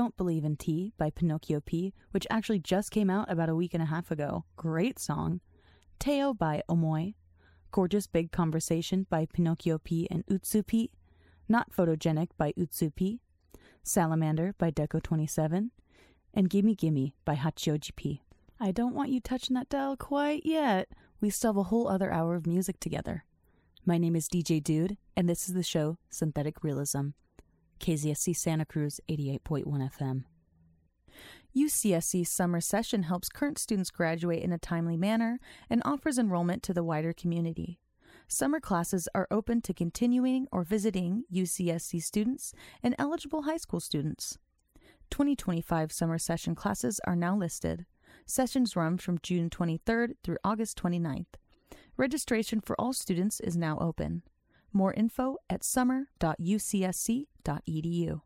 Don't Believe in Tea by Pinocchio P, which actually just came out about a week and a half ago. Great song. Teo by Omoi. Gorgeous Big Conversation by Pinocchio P and Utsu P. Not Photogenic by Utsu P. Salamander by Deco27. And Gimme Gimme by Hachioji P. I don't want you touching that dial quite yet. We still have a whole other hour of music together. My name is DJ Dude, and this is the show Synthetic Realism. KZSC Santa Cruz 88.1 FM. UCSC's summer session helps current students graduate in a timely manner and offers enrollment to the wider community. Summer classes are open to continuing or visiting UCSC students and eligible high school students. 2025 summer session classes are now listed. Sessions run from June 23rd through August 29th. Registration for all students is now open. More info at summer.ucsc.edu.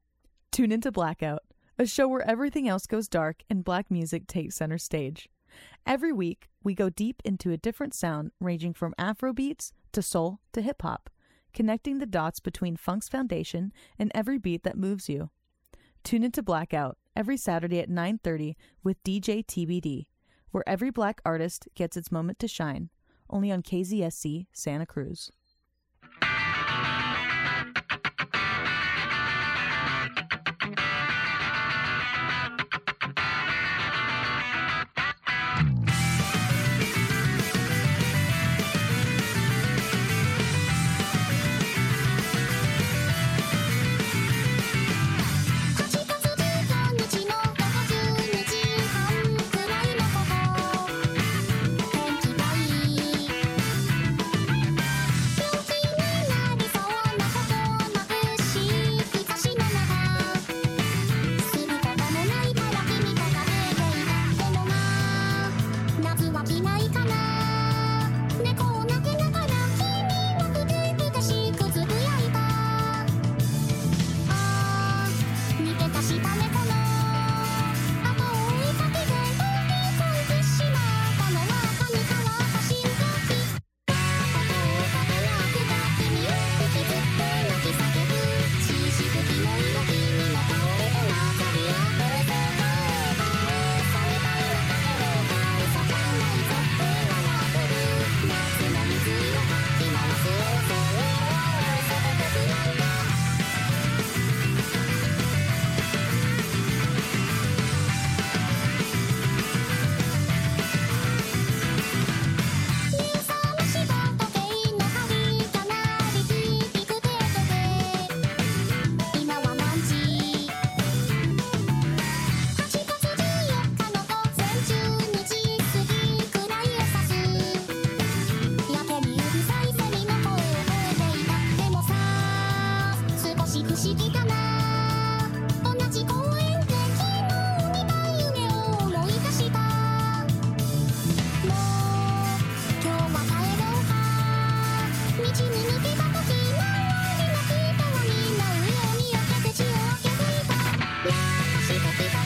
Tune into Blackout, a show where everything else goes dark and black music takes center stage. Every week, we go deep into a different sound ranging from Afro beats to soul to hip hop, connecting the dots between funk's foundation and every beat that moves you. Tune into Blackout every Saturday at 9:30 with DJ TBD, where every black artist gets its moment to shine, only on KZSC Santa Cruz. した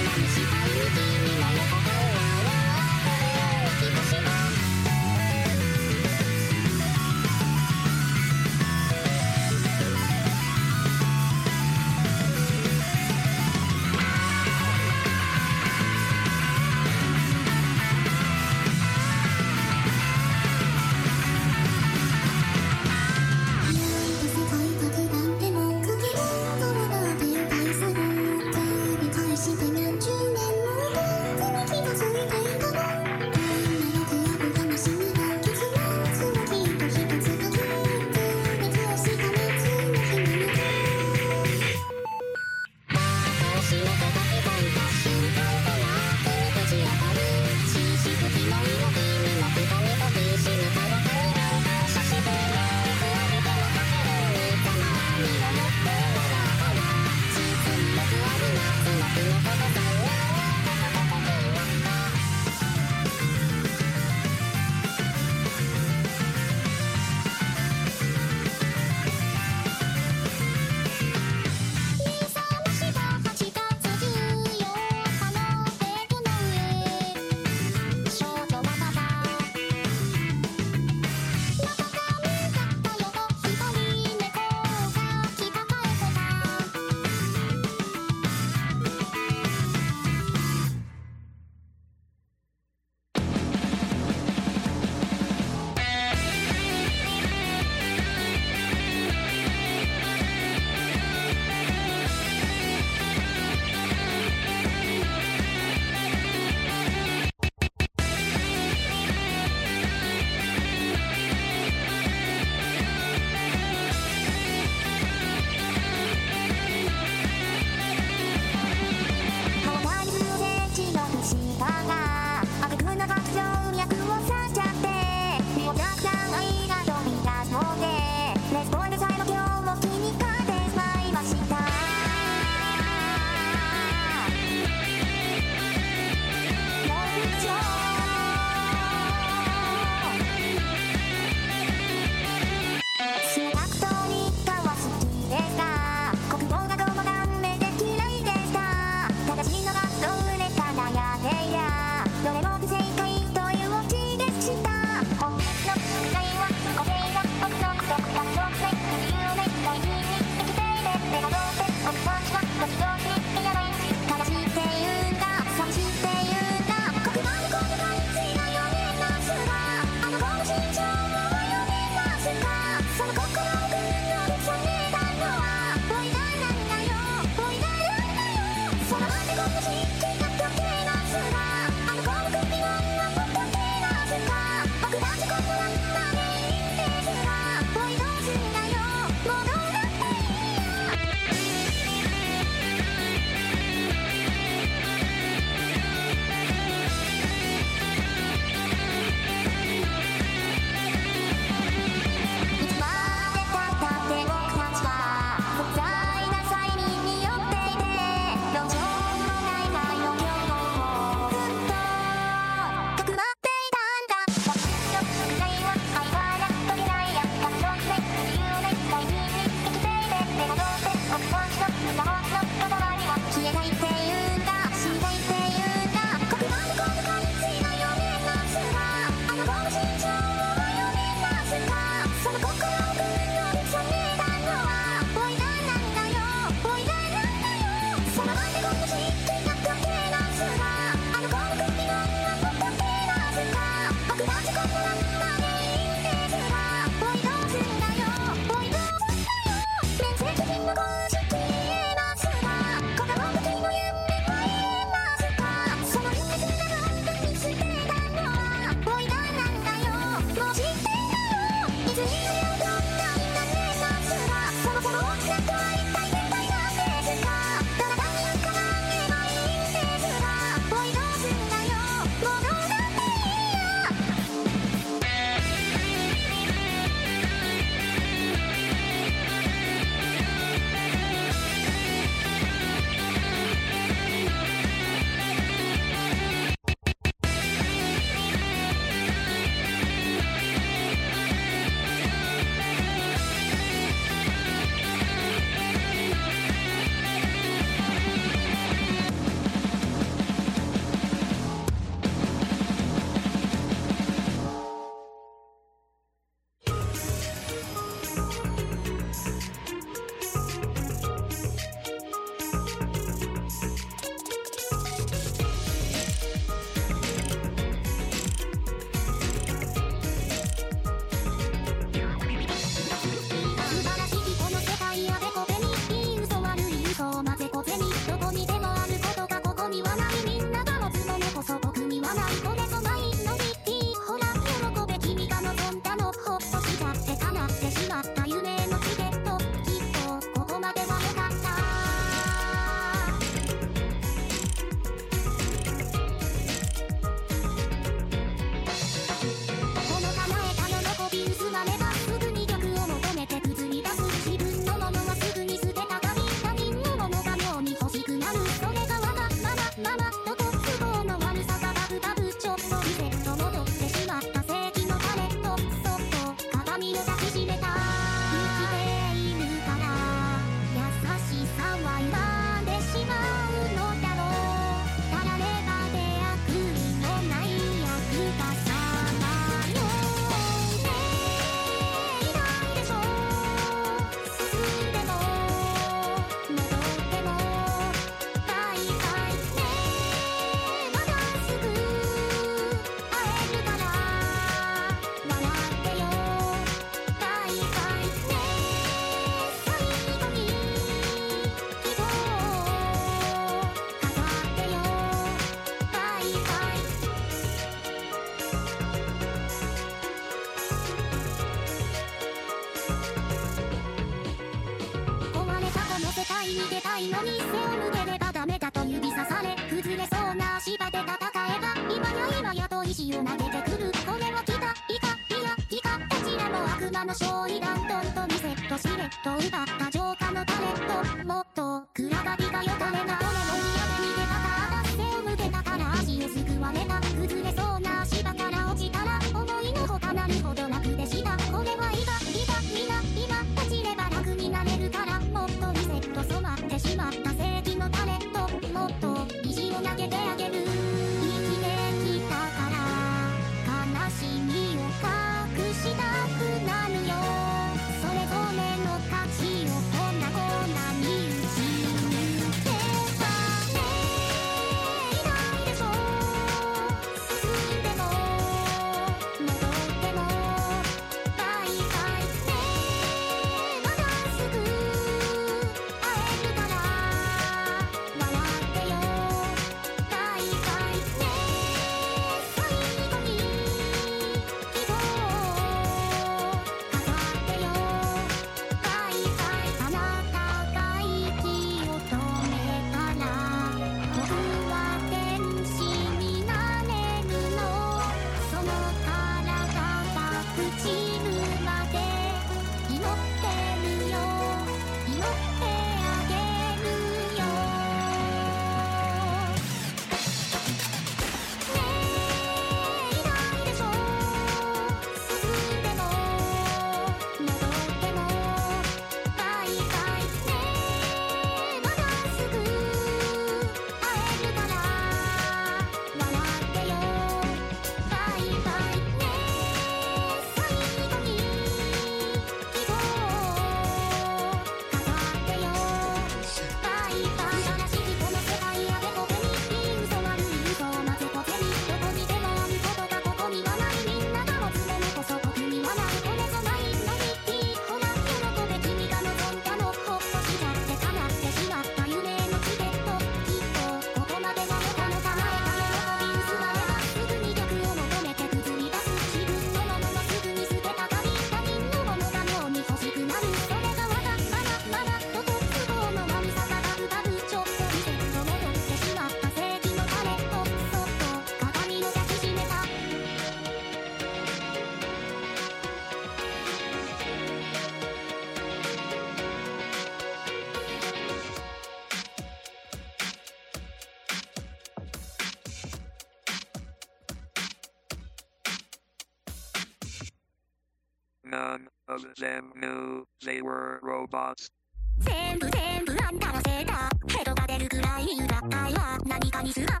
them knew they were robots. 全部全部あんたのせいだヘドが出るらい裏は何かにすが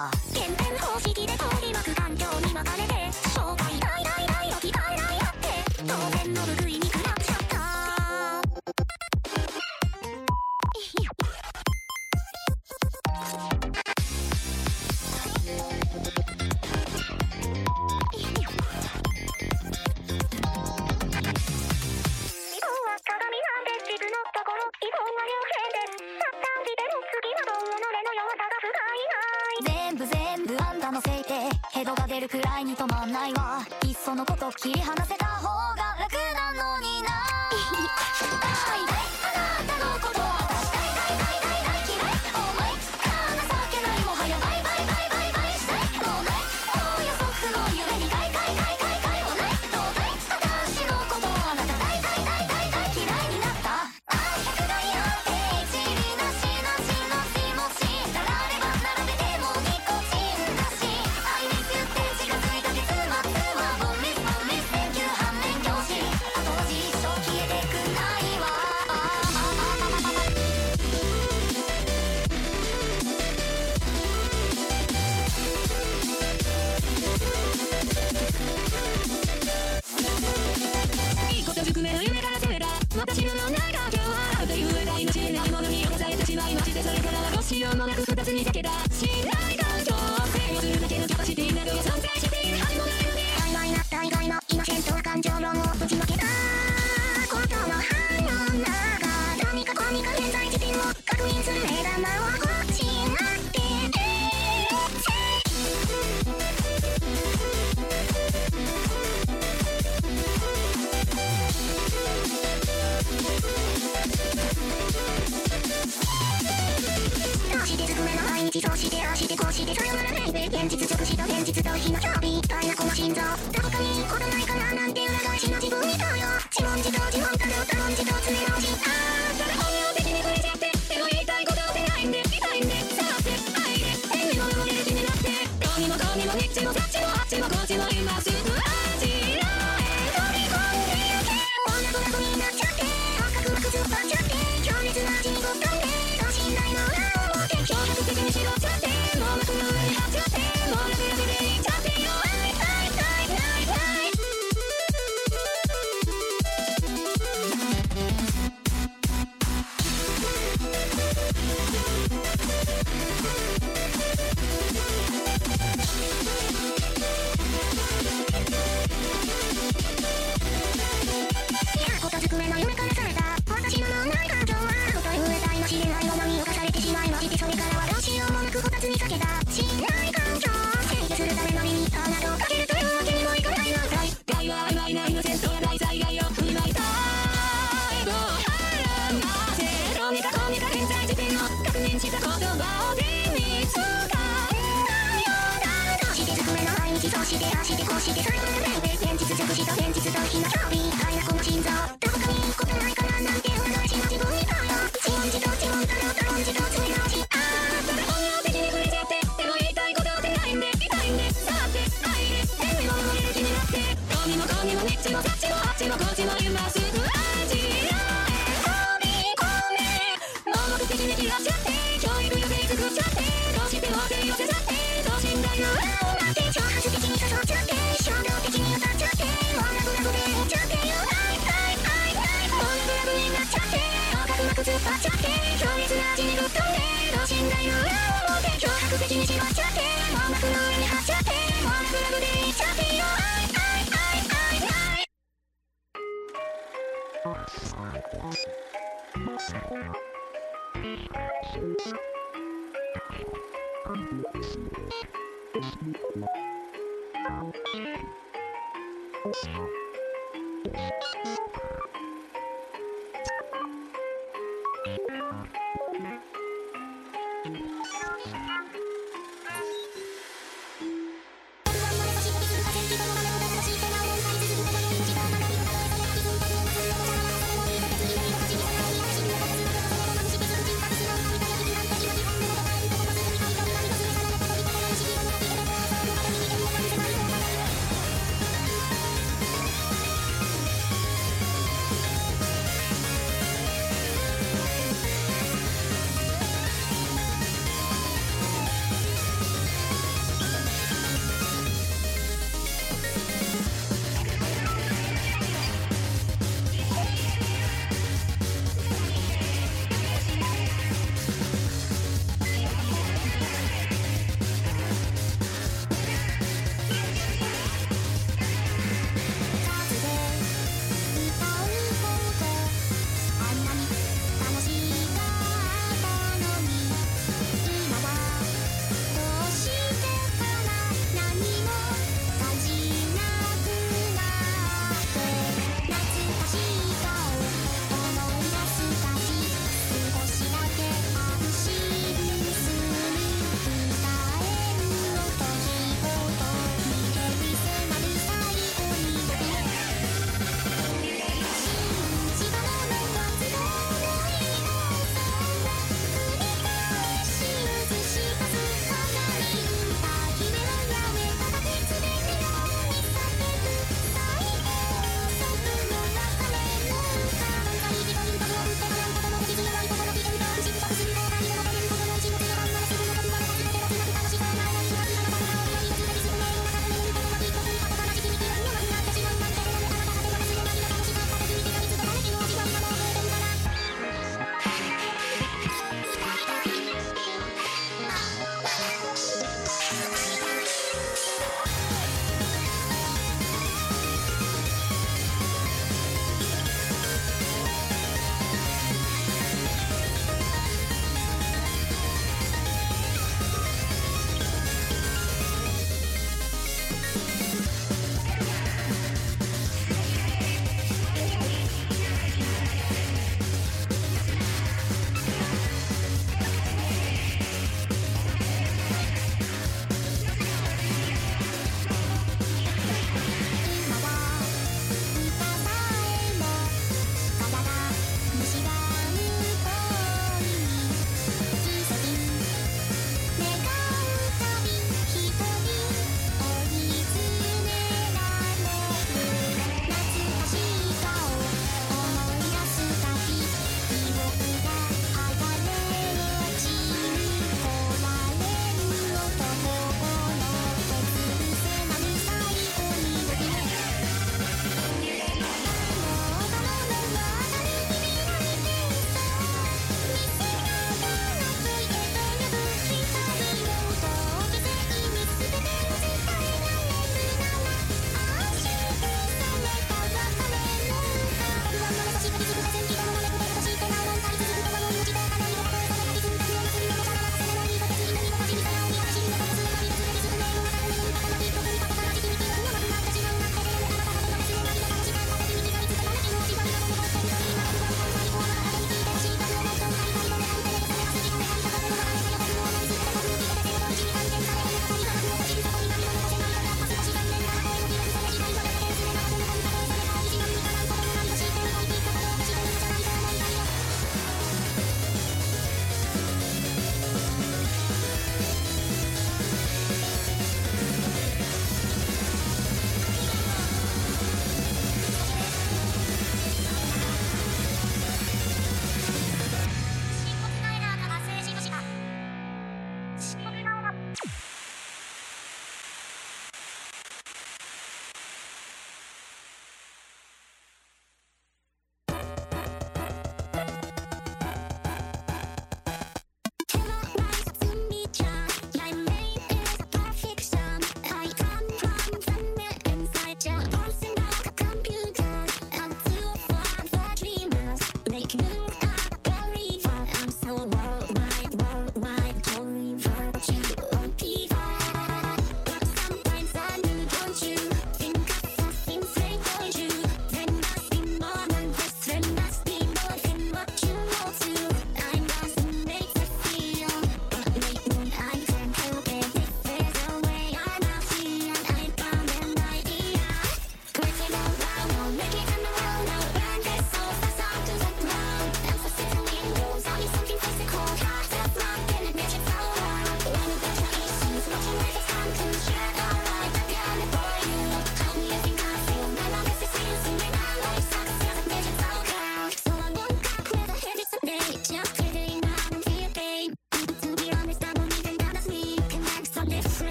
Star. Thank you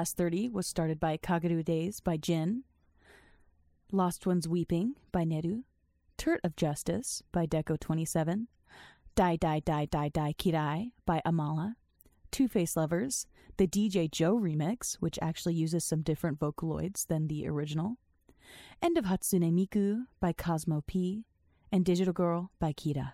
Last 30 was started by Kagerou Days by Jin, Lost Ones Weeping by Neru, Turt of Justice by Deco27, Die Die Die Die Die Kirai by Amala, Two Face Lovers, the DJ Joe remix, which actually uses some different vocaloids than the original, End of Hatsune Miku by Cosmo P, and Digital Girl by Kira.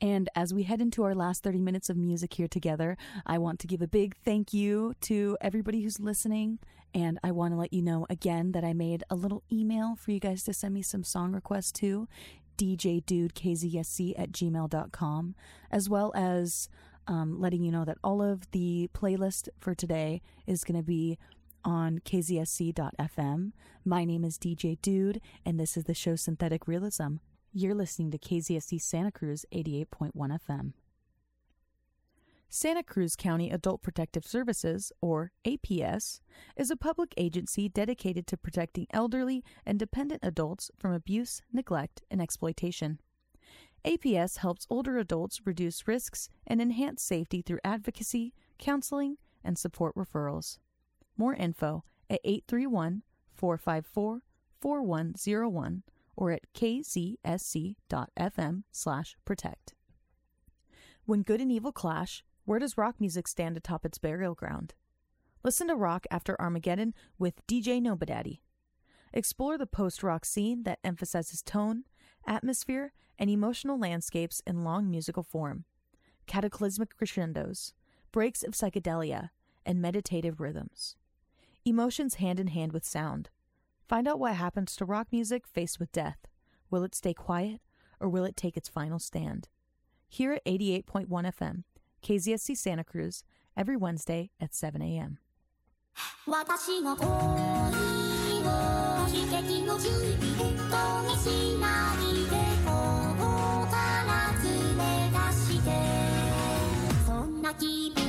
And as we head into our last 30 minutes of music here together, I want to give a big thank you to everybody who's listening. And I want to let you know again that I made a little email for you guys to send me some song requests to djdudekzsc at gmail.com, as well as um, letting you know that all of the playlist for today is going to be on kzsc.fm. My name is DJ Dude, and this is the show Synthetic Realism. You're listening to KZSC Santa Cruz 88.1 FM. Santa Cruz County Adult Protective Services, or APS, is a public agency dedicated to protecting elderly and dependent adults from abuse, neglect, and exploitation. APS helps older adults reduce risks and enhance safety through advocacy, counseling, and support referrals. More info at 831 454 4101 or at kzsc.fm slash protect. When good and evil clash, where does rock music stand atop its burial ground? Listen to Rock After Armageddon with DJ Nobadaddy. Explore the post rock scene that emphasizes tone, atmosphere, and emotional landscapes in long musical form, cataclysmic crescendos, breaks of psychedelia, and meditative rhythms. Emotions hand in hand with sound. Find out what happens to rock music faced with death. Will it stay quiet, or will it take its final stand? Here at 88.1 FM, KZSC Santa Cruz, every Wednesday at 7 a.m. 私の恋を悲劇の準備とにしないでここから連れ出してそんな気分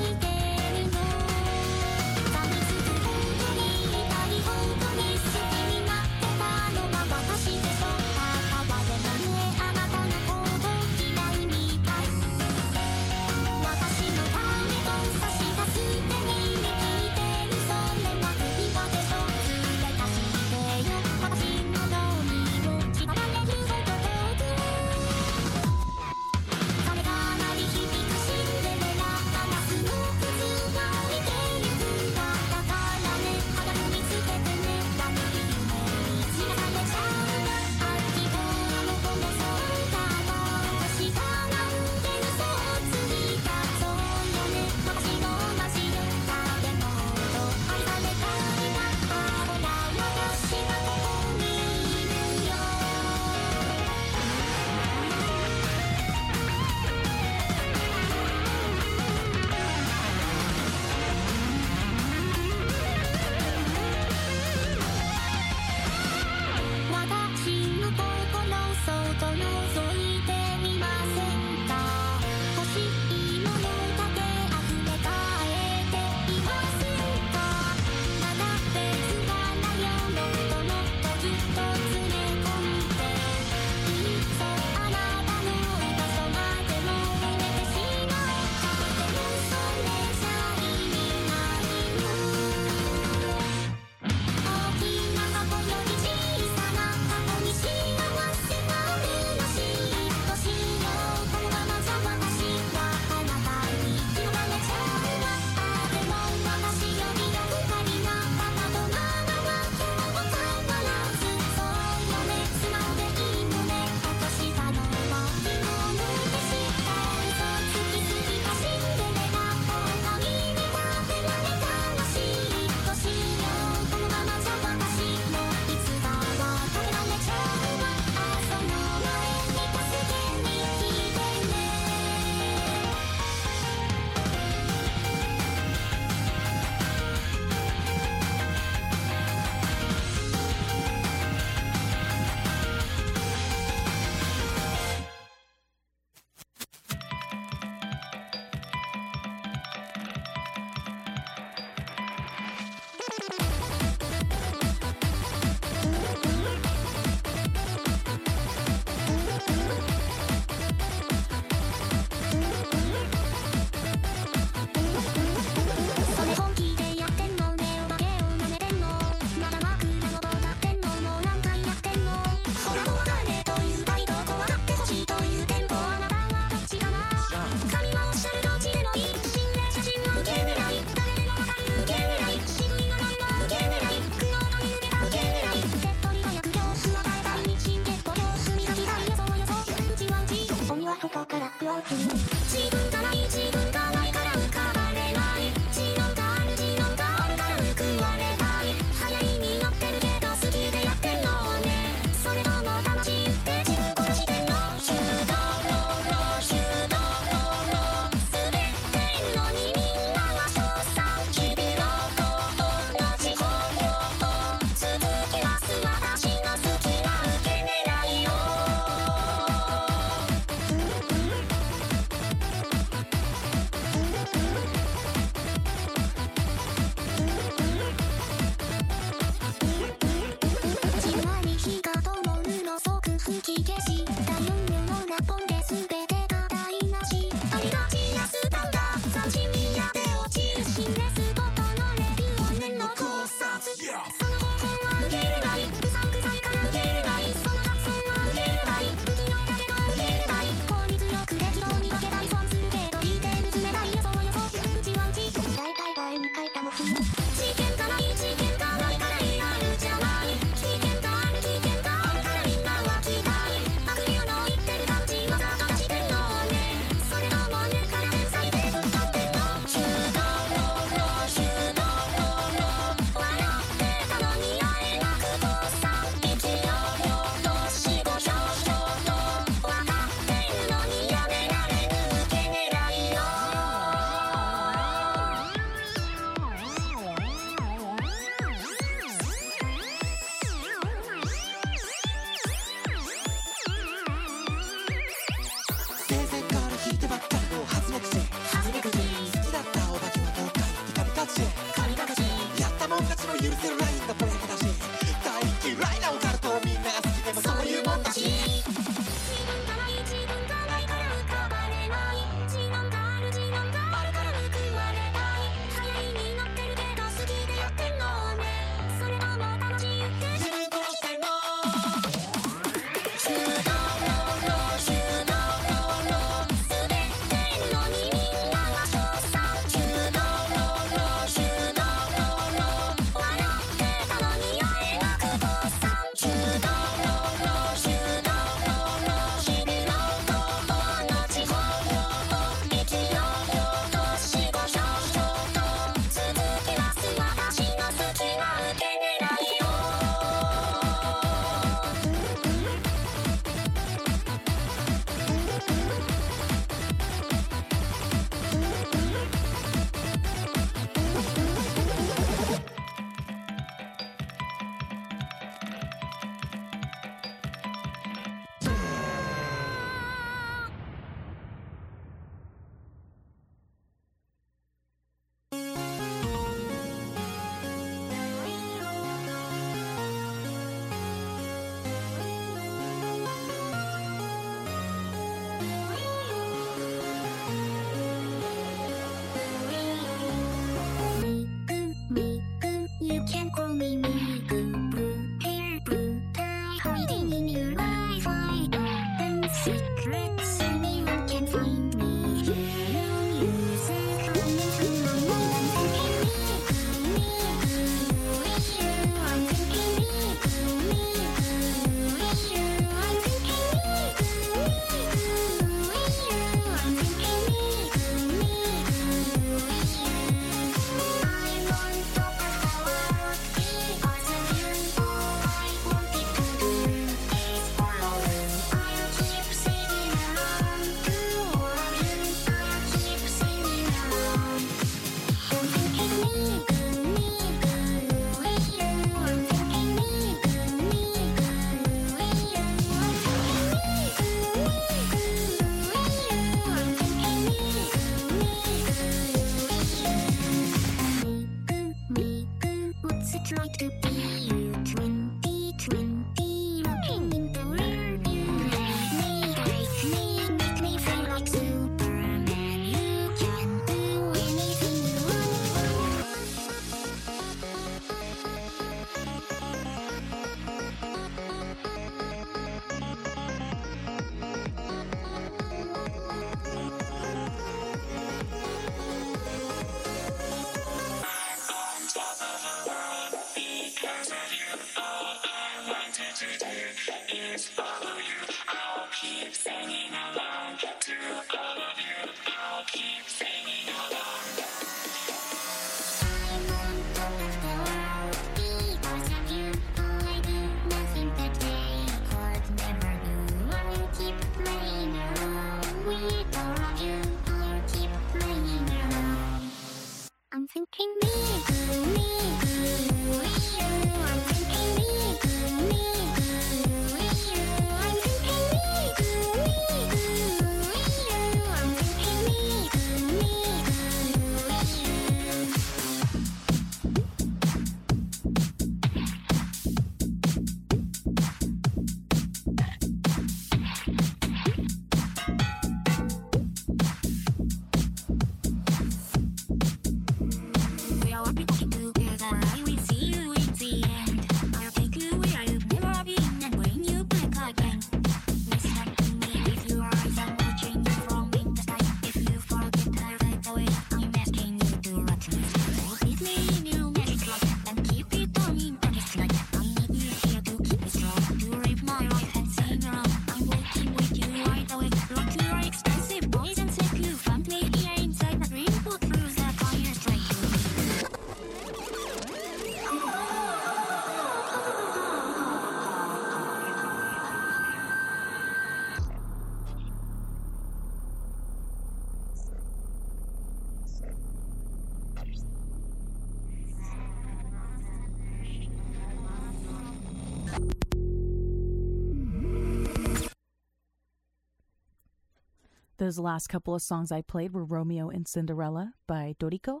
Those last couple of songs I played were Romeo and Cinderella by doriko,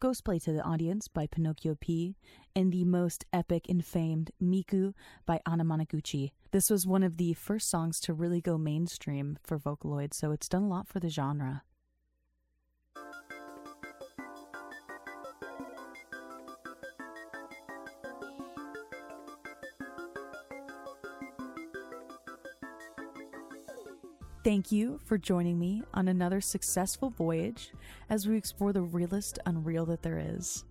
Ghost Play to the Audience by Pinocchio P, and the most epic and famed Miku by Anamanaguchi. This was one of the first songs to really go mainstream for Vocaloid, so it's done a lot for the genre. Thank you for joining me on another successful voyage as we explore the realest unreal that there is.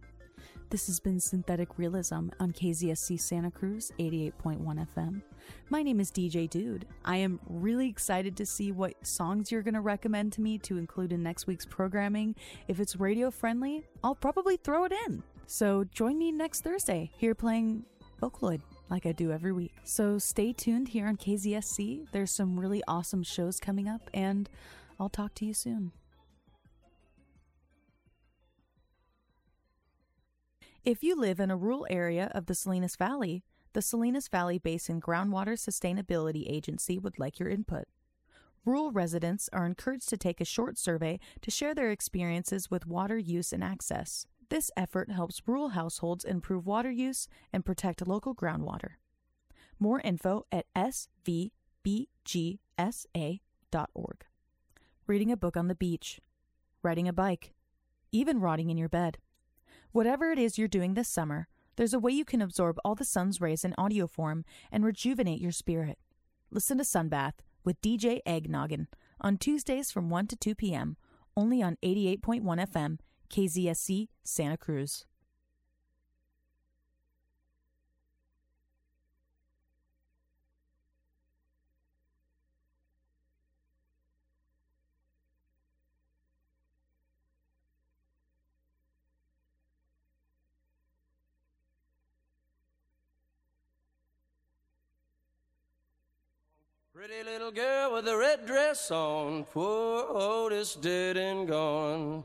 This has been Synthetic Realism on KZSC Santa Cruz 88.1 FM. My name is DJ Dude. I am really excited to see what songs you're going to recommend to me to include in next week's programming. If it's radio friendly, I'll probably throw it in. So join me next Thursday here playing Vocaloid like I do every week. So stay tuned here on KZSC. There's some really awesome shows coming up, and I'll talk to you soon. If you live in a rural area of the Salinas Valley, the Salinas Valley Basin Groundwater Sustainability Agency would like your input. Rural residents are encouraged to take a short survey to share their experiences with water use and access. This effort helps rural households improve water use and protect local groundwater. More info at svbgsa.org. Reading a book on the beach, riding a bike, even rotting in your bed. Whatever it is you're doing this summer, there's a way you can absorb all the sun's rays in audio form and rejuvenate your spirit. Listen to Sunbath with DJ Eggnoggin on Tuesdays from 1 to 2 p.m., only on 88.1 FM KZSC Santa Cruz. Pretty little girl with a red dress on, poor Otis dead and gone.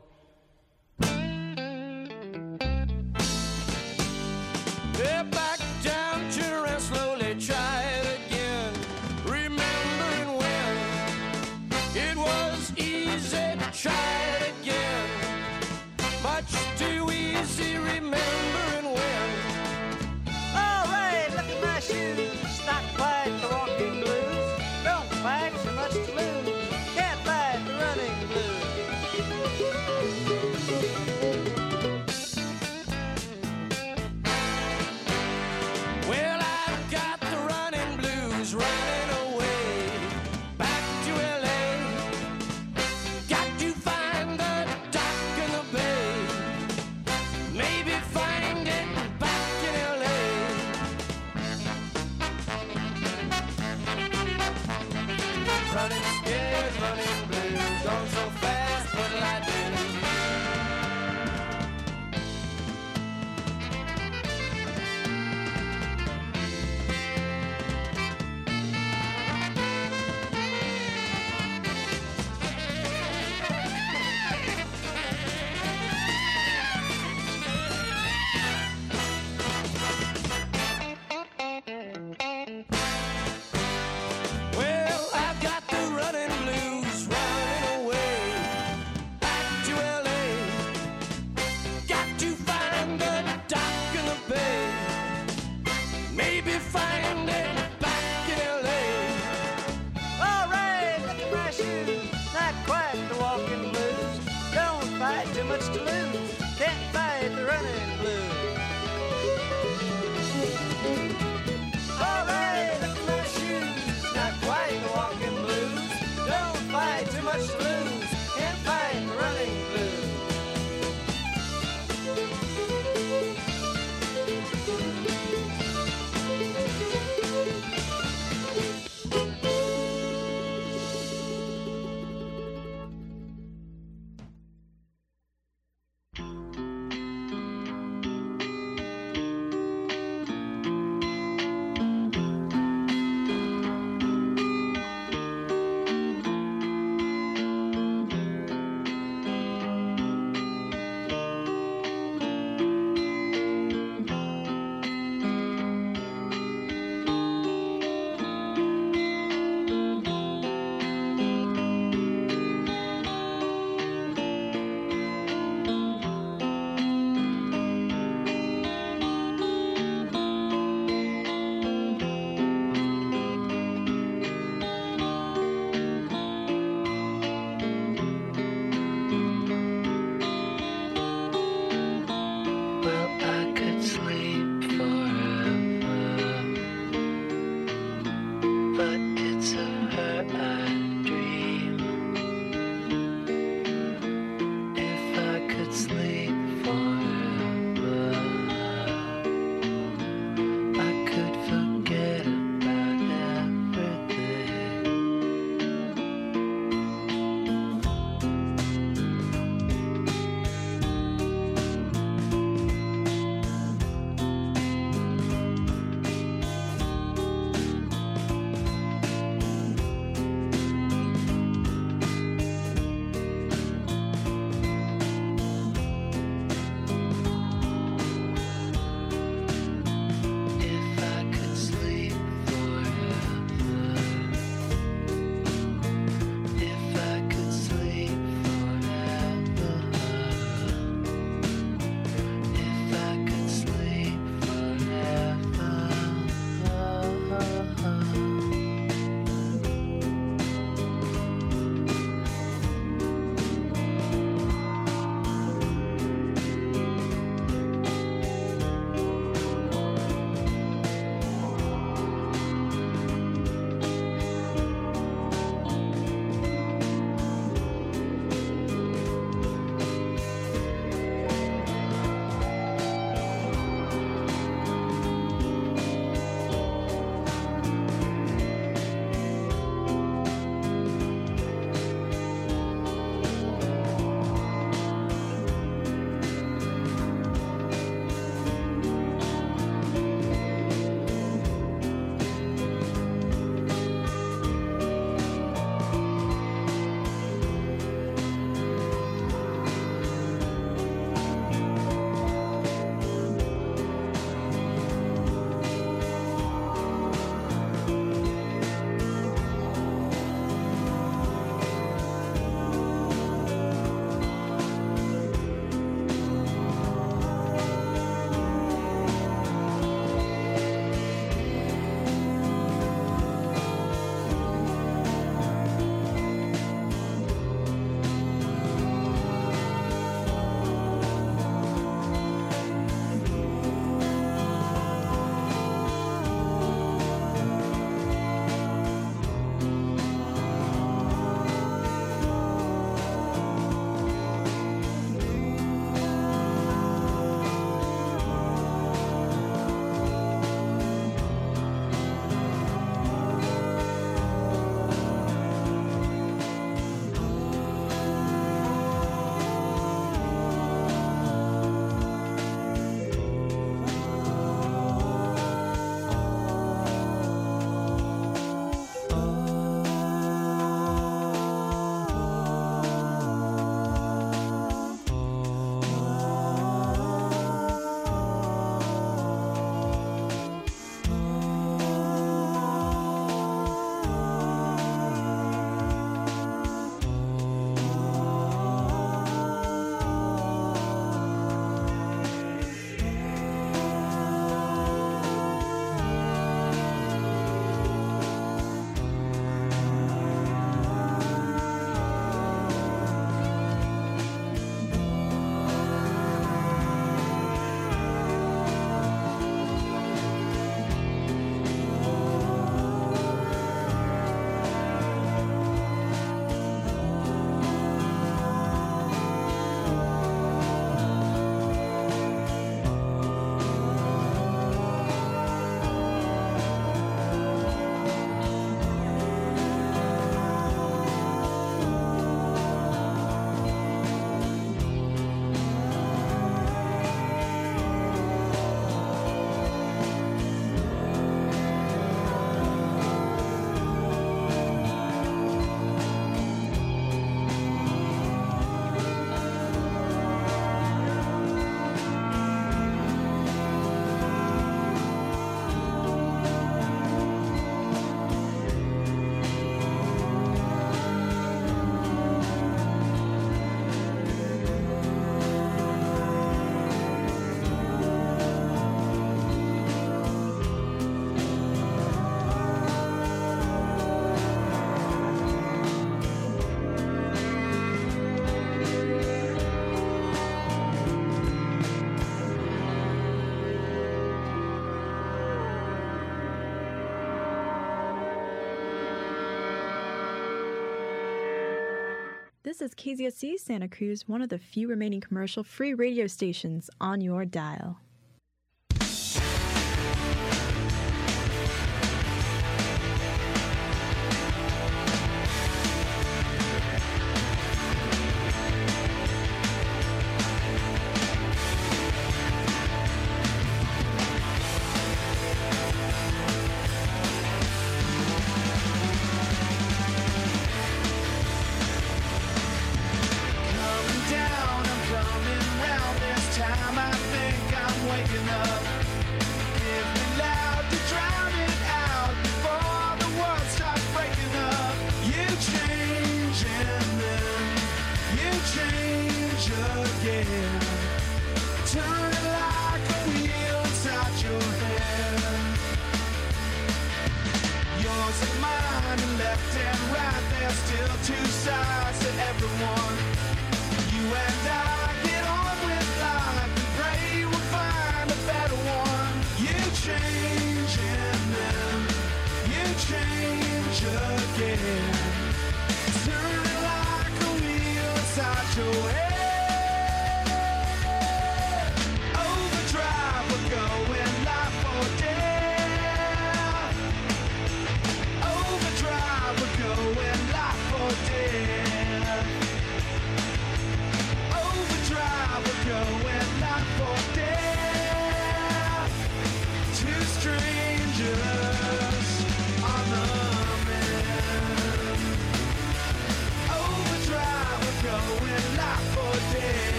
This is KZSC Santa Cruz, one of the few remaining commercial free radio stations on your dial.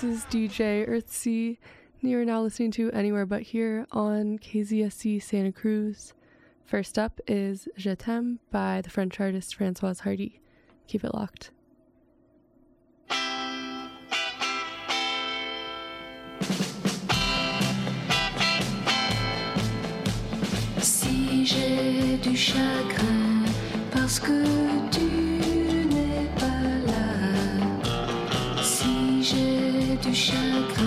This is DJ Earthsea, you're now listening to Anywhere But Here on KZSC Santa Cruz. First up is Je T'aime by the French artist Francoise Hardy. Keep it locked. Si j'ai du chagrin parce que tu ocean.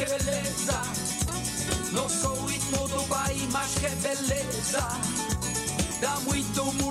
que beleza. Não sou e tudo vai, mas que beleza. Dá muito, muito.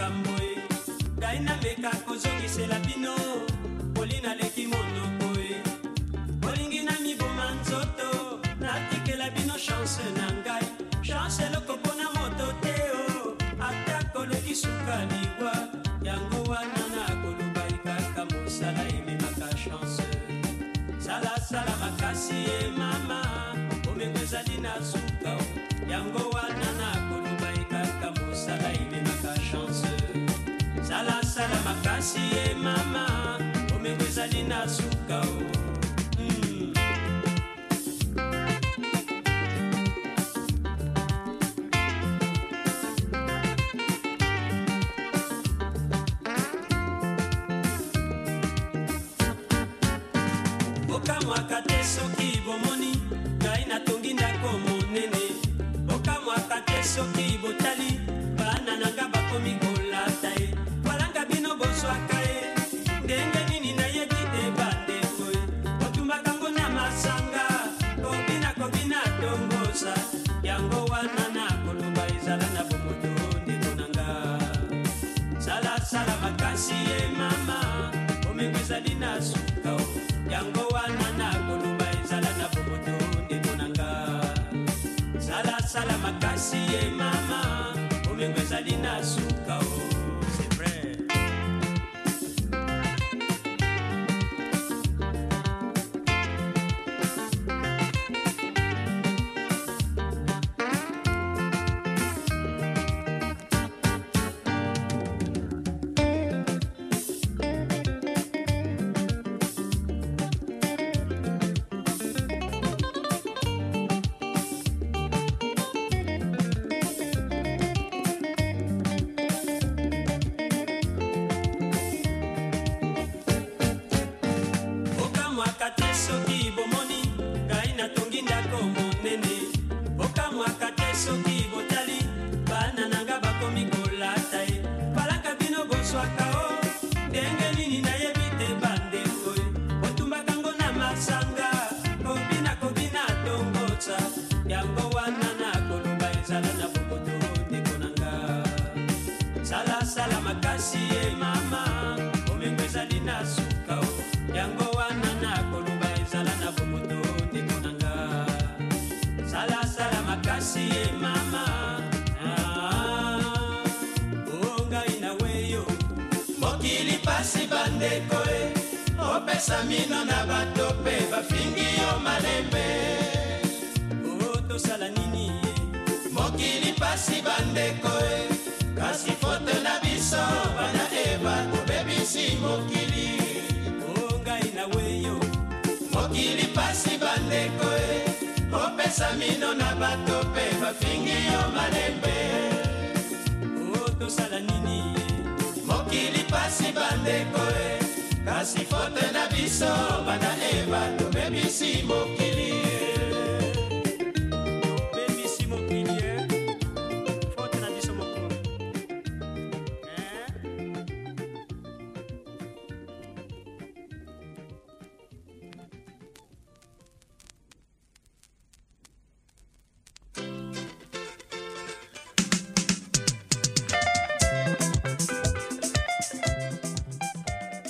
Makambo e ngai nameka kozongisela bino poli naleki monoko e. Bolingi na miboma nzoto natikela bino chance na ngai. Chance eloko mpona moto te o ata koleki suka liwa. Yango wana nakoloba kaka mosala ememaka chance. Salasala makasi ye mama omengo ezali na suka yango chance salasala makasi ye mama. Omengo ezali na suka o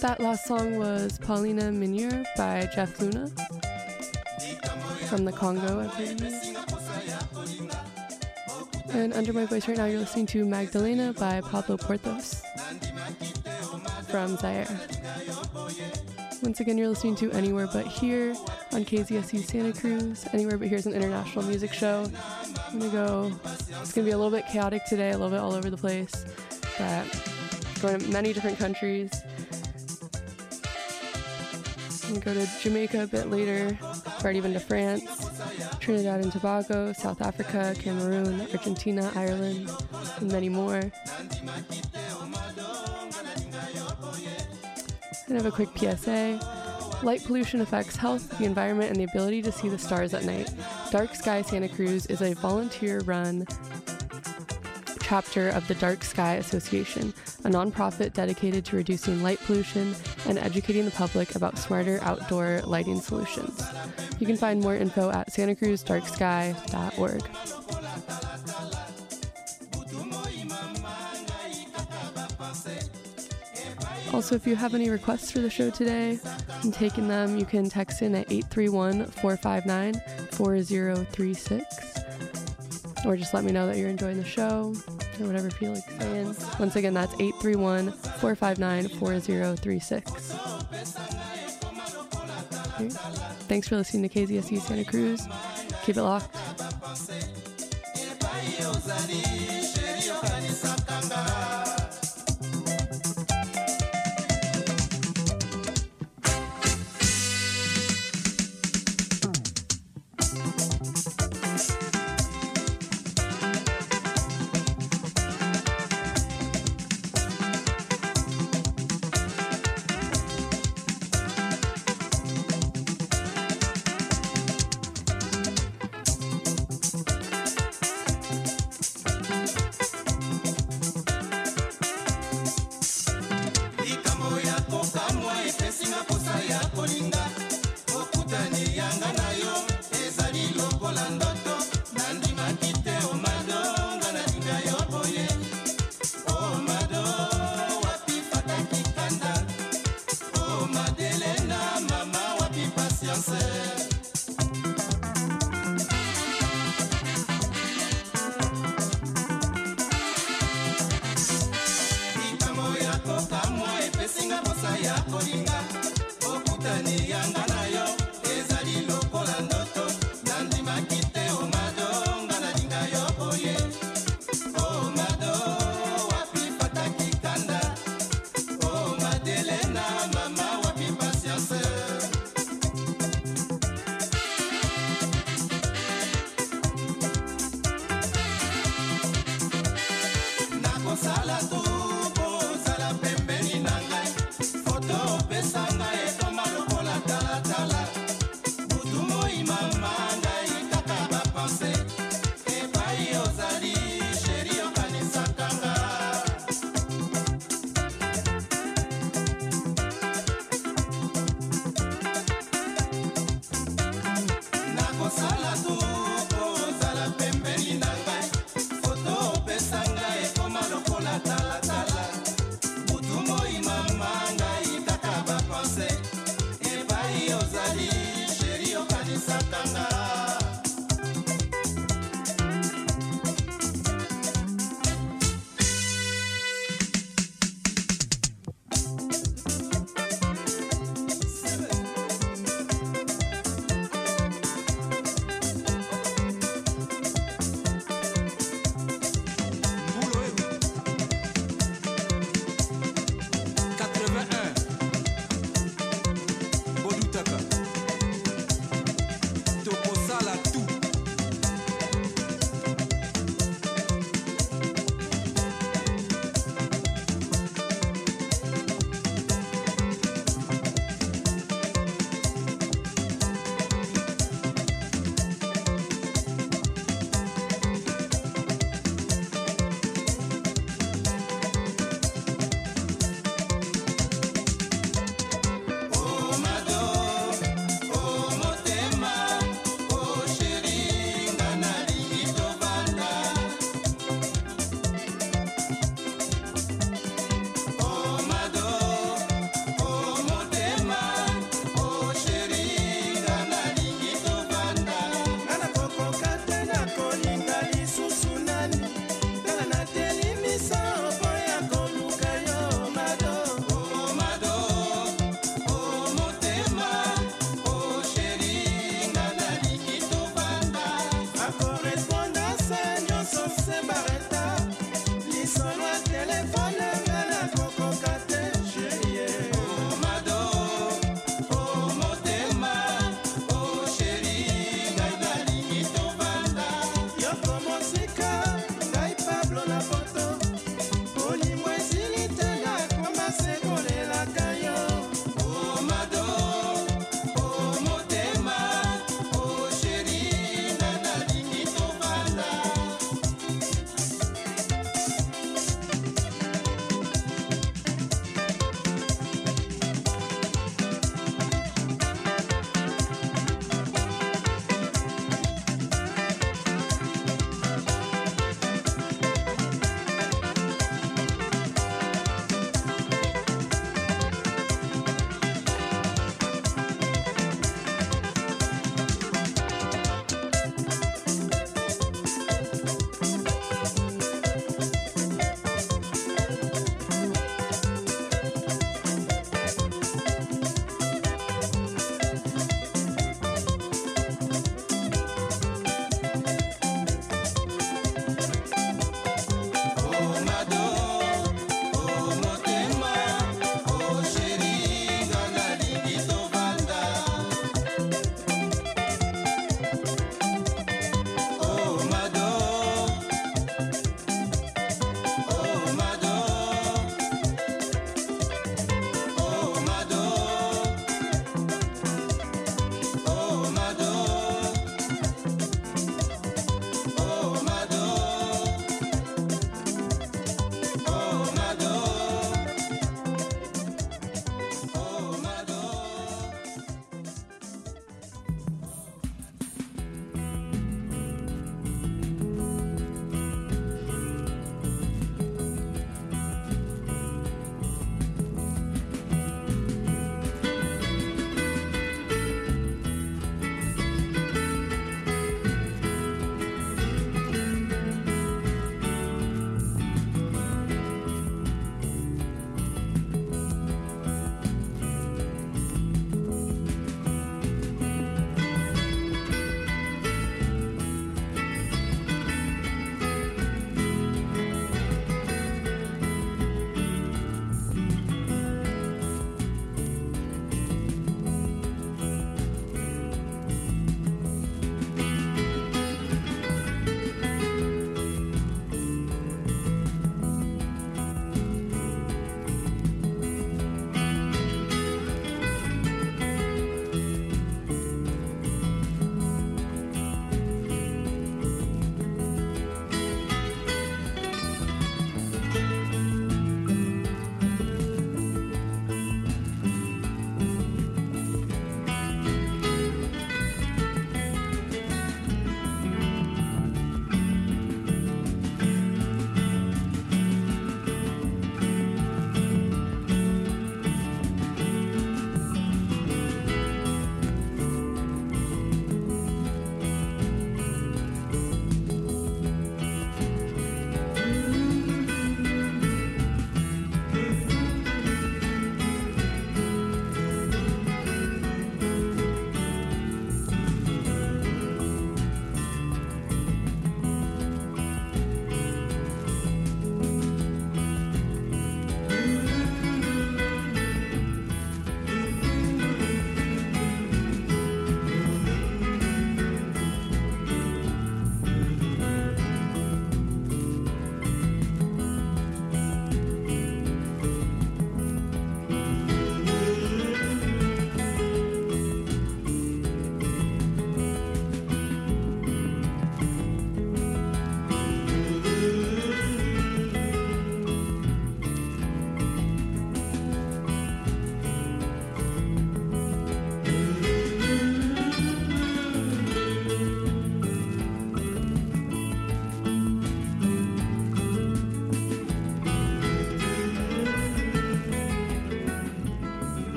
That last song was Paulina Minier by Jeff Luna from the Congo, I believe. And under my voice right now, you're listening to Magdalena by Pablo Porthos from Zaire. Once again, you're listening to Anywhere But Here on KZSC Santa Cruz. Anywhere But Here is an international music show. I'm gonna go, it's gonna be a little bit chaotic today, a little bit all over the place, but going to many different countries. I'm go to Jamaica a bit later. Already been to France, Trinidad and Tobago, South Africa, Cameroon, Argentina, Ireland, and many more. And I have a quick PSA. Light pollution affects health, the environment, and the ability to see the stars at night. Dark Sky Santa Cruz is a volunteer run chapter of the Dark Sky Association, a nonprofit dedicated to reducing light pollution and educating the public about smarter outdoor lighting solutions. You can find more info at santacruzdarksky.org. Also, if you have any requests for the show today and taking them, you can text in at 831 459 4036. Or just let me know that you're enjoying the show or whatever like saying. Once again, that's 831 459 4036. Thanks for listening to KZSC Santa Cruz. Keep it locked.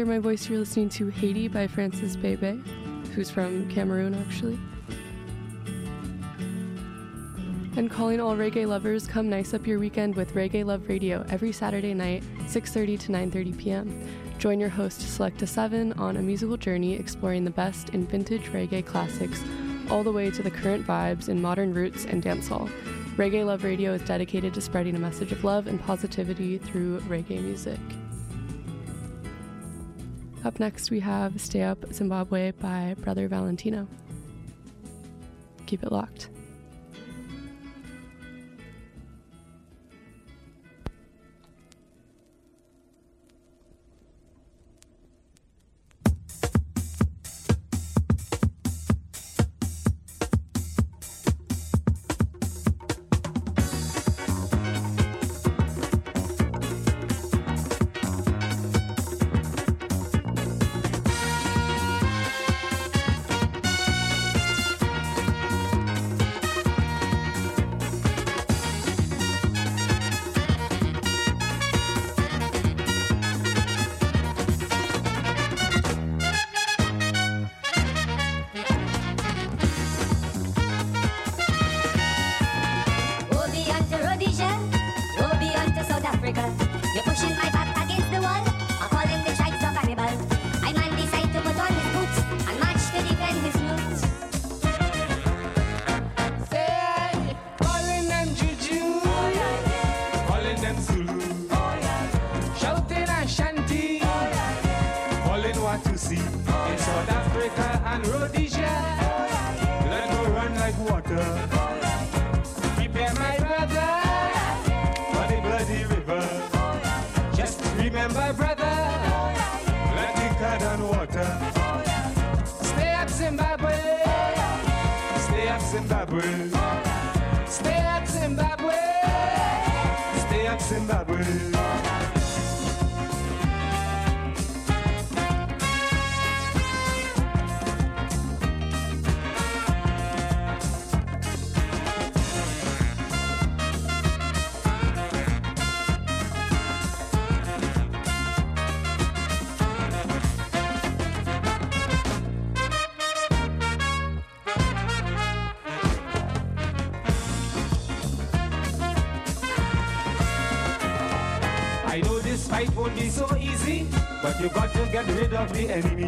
under my voice, you're listening to Haiti by Francis Bebey, who's from Cameroon, actually. And calling all reggae lovers, come nice up your weekend with Reggae Love Radio every Saturday night, 6:30 to 9:30 p.m. Join your host Selecta 7 on a musical journey exploring the best in vintage reggae classics, all the way to the current vibes in modern roots and dancehall. Reggae Love Radio is dedicated to spreading a message of love and positivity through reggae music. Up next, we have Stay Up Zimbabwe by Brother Valentino. Keep it locked. of the enemy.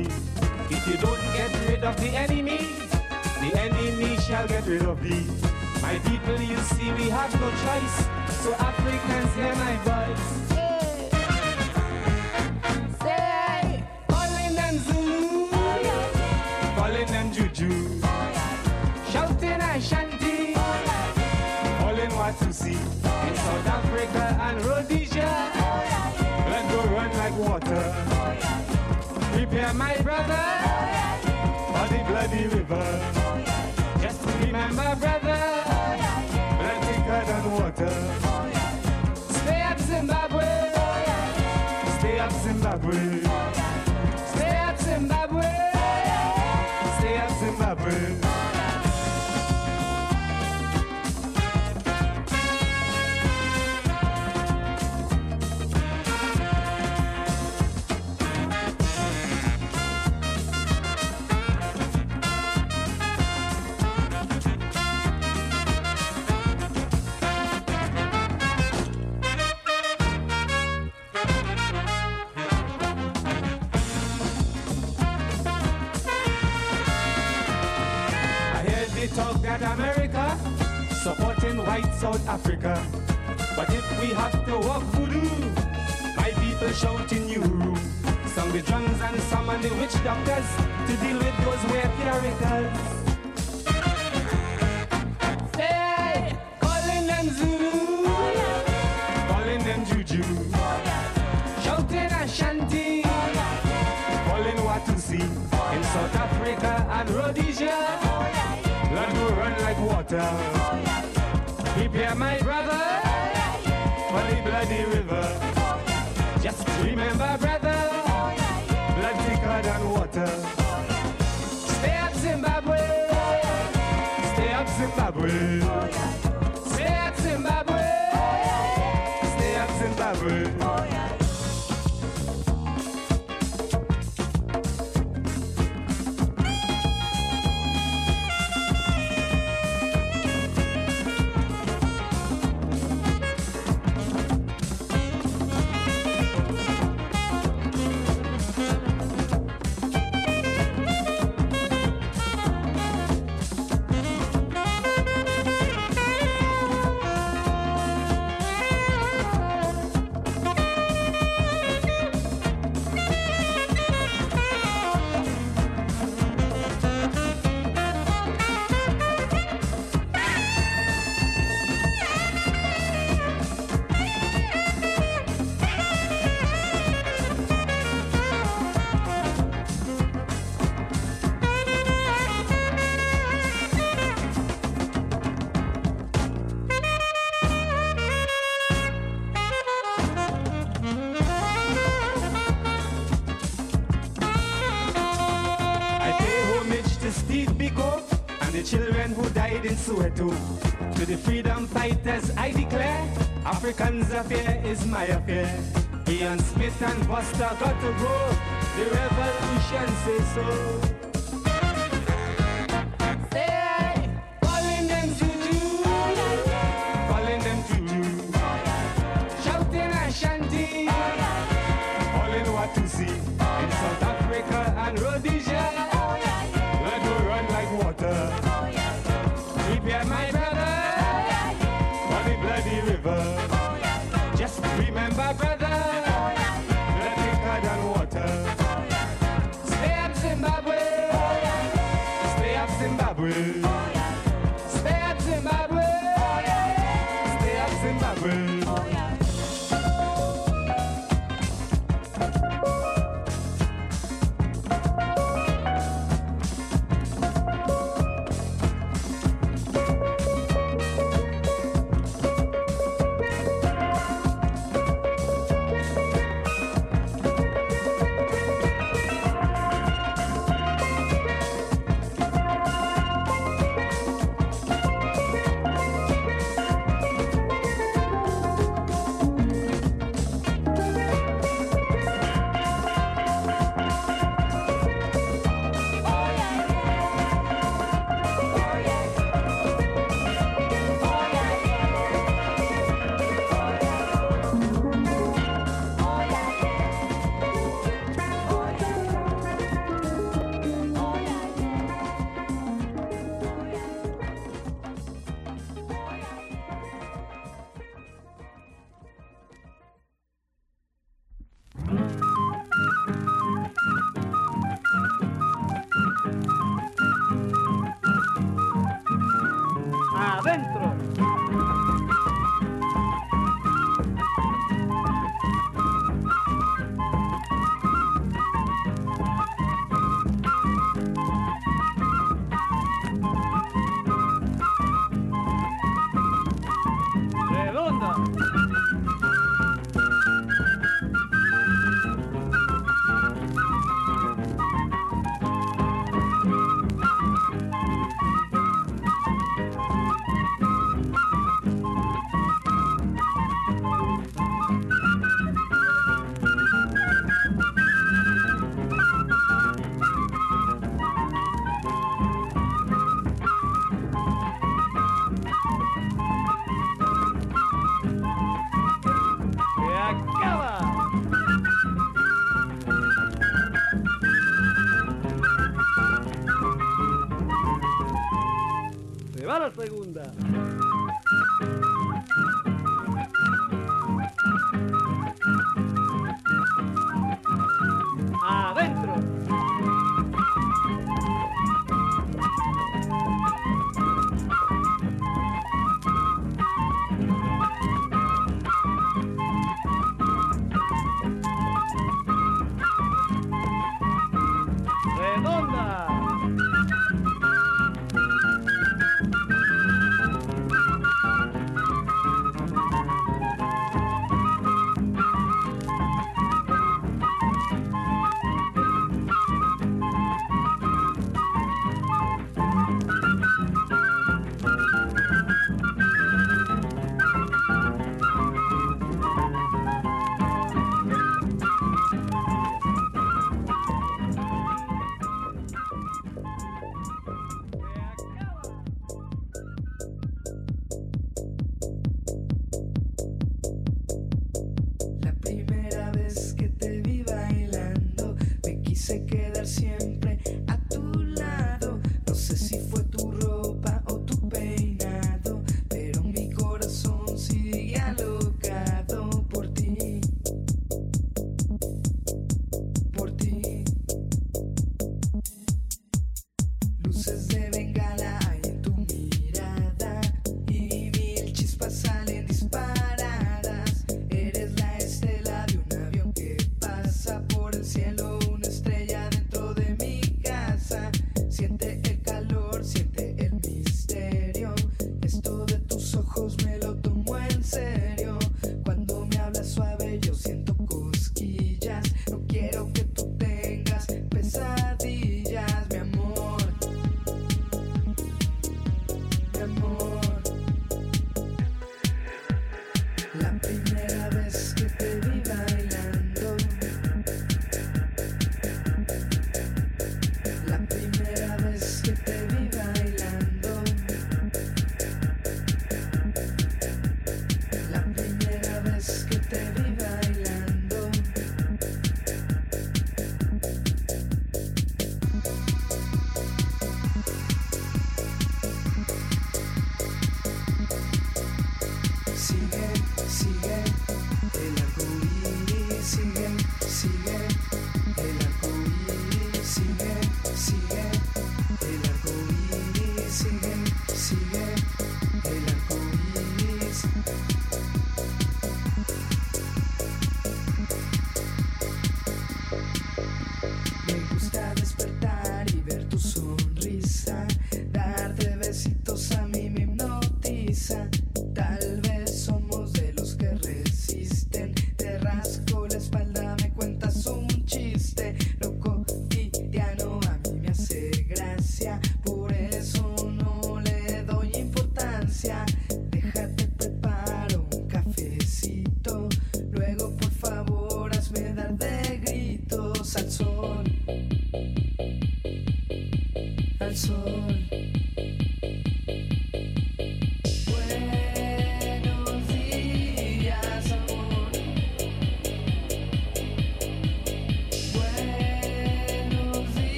pride in Soweto. To the freedom fighters I declare, Africans' affair is my affair. Ian Smith and Buster got to go, the revolution says so.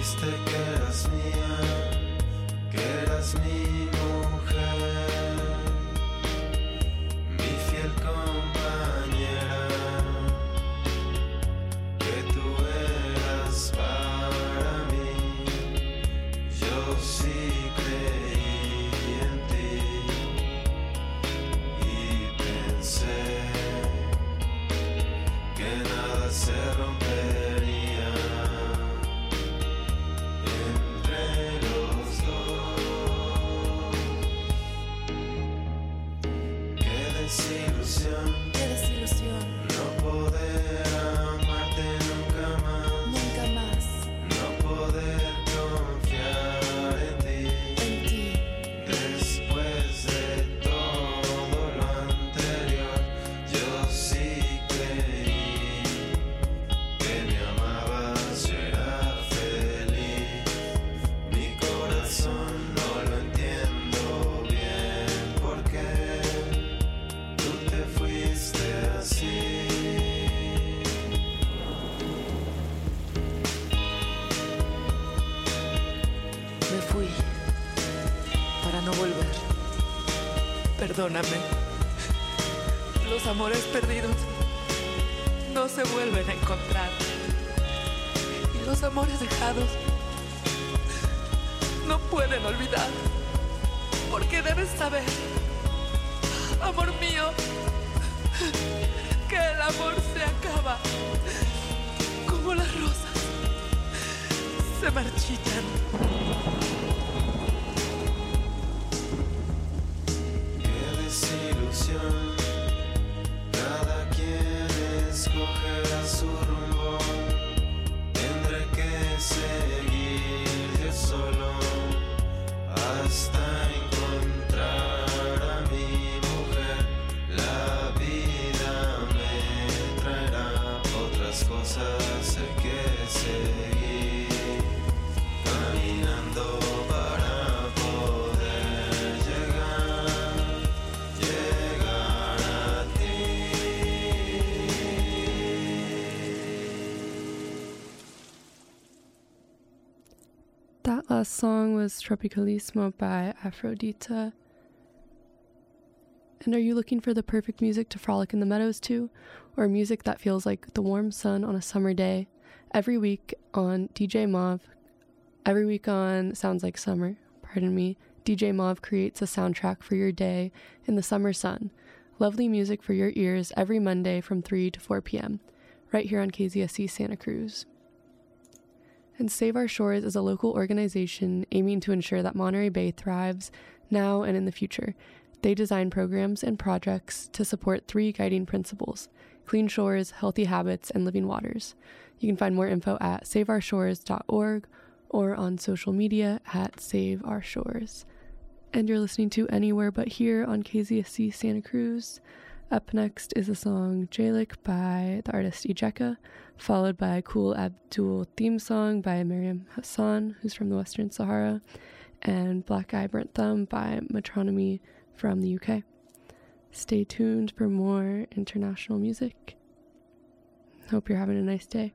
Dijiste que eras mía, que eras mi Perdóname. Los amores perdidos no se vuelven a encontrar. Y los amores dejados no pueden olvidar. Porque debes saber, amor mío, que el amor se acaba como las rosas se marchitan. Tropicalismo by Aphrodita. And are you looking for the perfect music to frolic in the meadows to? Or music that feels like the warm sun on a summer day? Every week on DJ Mauve, every week on Sounds Like Summer, pardon me, DJ Mauve creates a soundtrack for your day in the summer sun. Lovely music for your ears every Monday from 3 to 4 p.m., right here on KZSC Santa Cruz. And Save Our Shores is a local organization aiming to ensure that Monterey Bay thrives now and in the future. They design programs and projects to support three guiding principles clean shores, healthy habits, and living waters. You can find more info at saveourshores.org or on social media at Save Our Shores. And you're listening to Anywhere But Here on KZSC Santa Cruz. Up next is the song Jalik by the artist Ejeka, followed by a Cool Abdul theme song by Miriam Hassan, who's from the Western Sahara, and Black Eye Burnt Thumb by Metronomy from the UK. Stay tuned for more international music. Hope you're having a nice day.